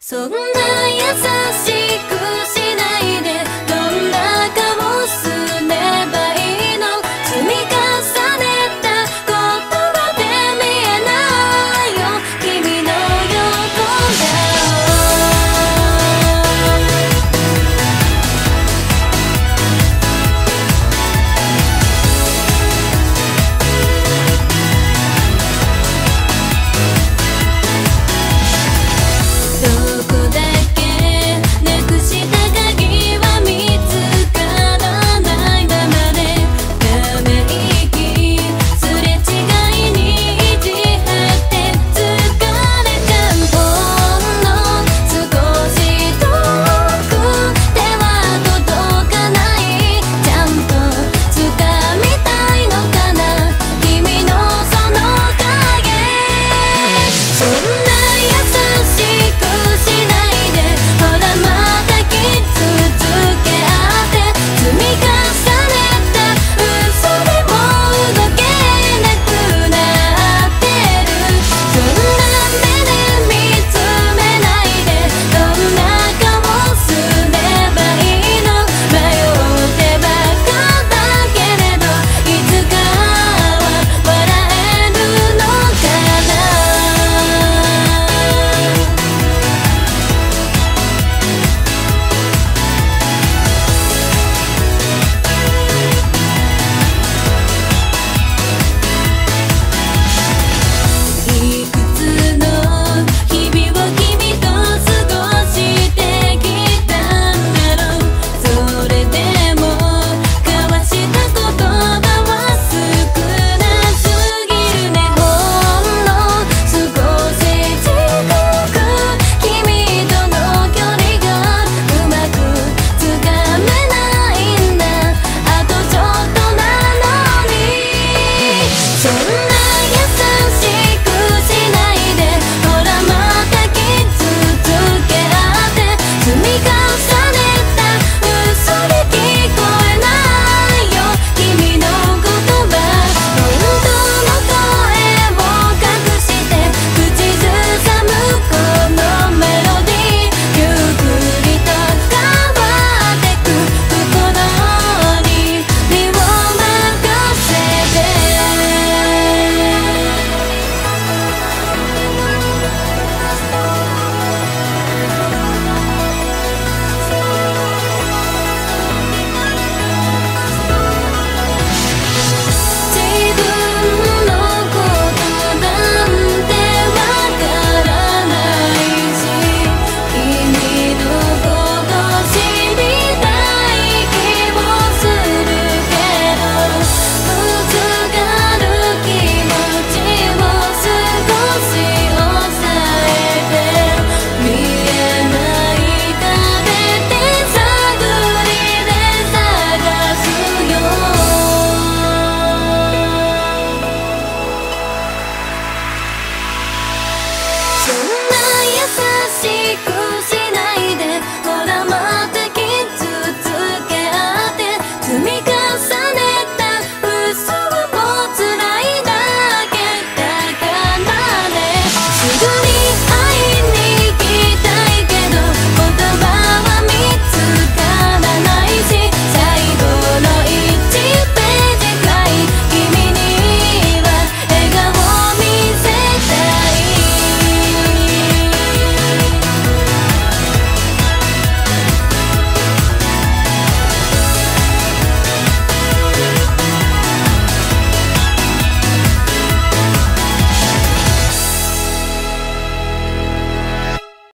そんな優しい see, cruising.